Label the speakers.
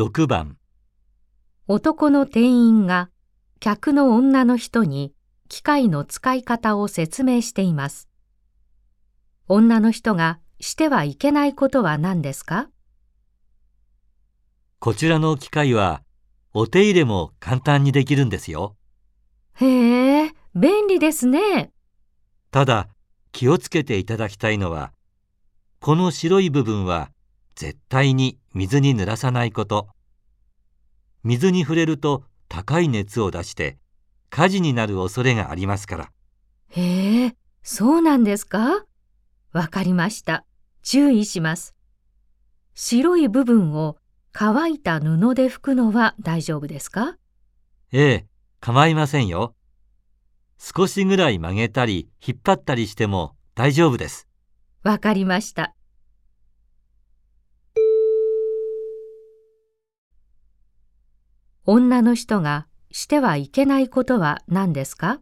Speaker 1: 6番
Speaker 2: 男の店員が客の女の人に機械の使い方を説明しています。女の人がしてはいけないことは何ですか？
Speaker 1: こちらの機械はお手入れも簡単にできるんですよ。
Speaker 2: へえ、便利ですね。
Speaker 1: ただ気をつけていただきたいのはこの白い部分は絶対に水に濡らさないこと。水に触れると高い熱を出して火事になる恐れがありますから。
Speaker 2: へえ、そうなんですか？わかりました。注意します。白い部分を乾いた布で拭くのは大丈夫ですか？
Speaker 1: ええ、構いませんよ。少しぐらい曲げたり引っ張ったりしても大丈夫です。
Speaker 2: わかりました。女の人がしてはいけないことは何ですか？